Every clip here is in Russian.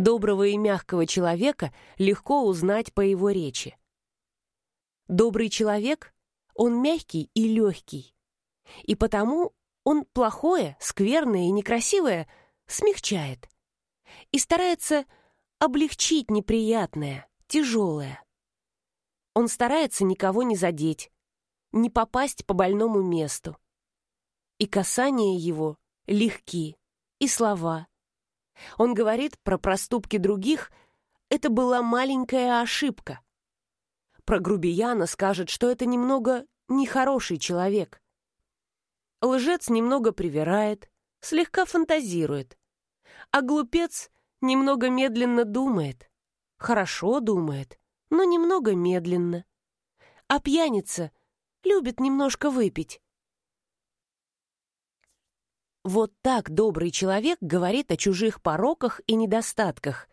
Доброго и мягкого человека легко узнать по его речи. Добрый человек, он мягкий и легкий. И потому он плохое, скверное и некрасивое смягчает. И старается облегчить неприятное, тяжелое. Он старается никого не задеть, не попасть по больному месту. И касания его легки, и слова. Он говорит про проступки других, это была маленькая ошибка. Про грубияна скажет, что это немного нехороший человек. Лжец немного привирает, слегка фантазирует, а глупец немного медленно думает, хорошо думает, но немного медленно. А пьяница любит немножко выпить. Вот так добрый человек говорит о чужих пороках и недостатках,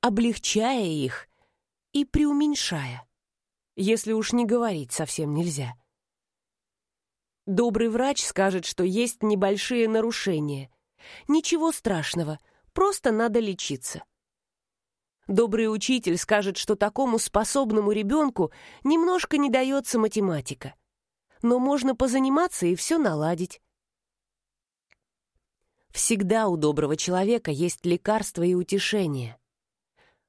облегчая их и преуменьшая, если уж не говорить совсем нельзя. Добрый врач скажет, что есть небольшие нарушения. Ничего страшного, просто надо лечиться. Добрый учитель скажет, что такому способному ребенку немножко не дается математика. Но можно позаниматься и все наладить. Всегда у доброго человека есть лекарство и утешение.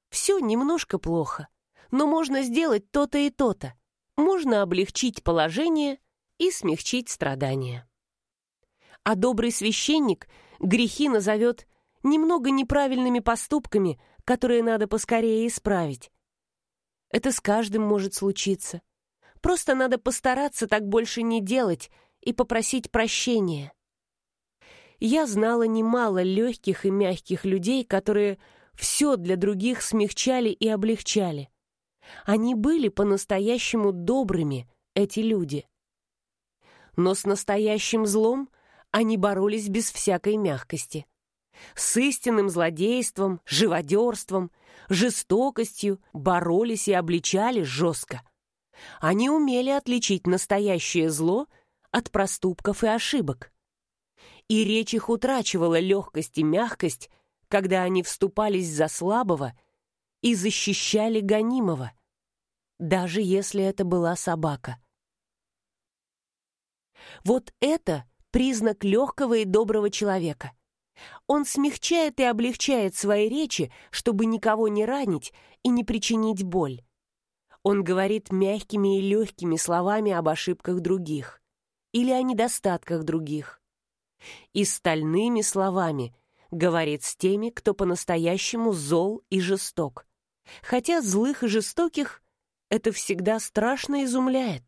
Все немножко плохо, но можно сделать то-то и то-то. Можно облегчить положение и смягчить страдания. А добрый священник грехи назовет немного неправильными поступками – которые надо поскорее исправить. Это с каждым может случиться. Просто надо постараться так больше не делать и попросить прощения. Я знала немало легких и мягких людей, которые все для других смягчали и облегчали. Они были по-настоящему добрыми, эти люди. Но с настоящим злом они боролись без всякой мягкости с истинным злодейством, живодерством, жестокостью боролись и обличали жестко. Они умели отличить настоящее зло от проступков и ошибок. И речь их утрачивала легкость и мягкость, когда они вступались за слабого и защищали гонимого, даже если это была собака. Вот это признак легкого и доброго человека — он смягчает и облегчает свои речи, чтобы никого не ранить и не причинить боль. Он говорит мягкими и легкими словами об ошибках других или о недостатках других. И стальными словами говорит с теми, кто по-настоящему зол и жесток. Хотя злых и жестоких это всегда страшно изумляет.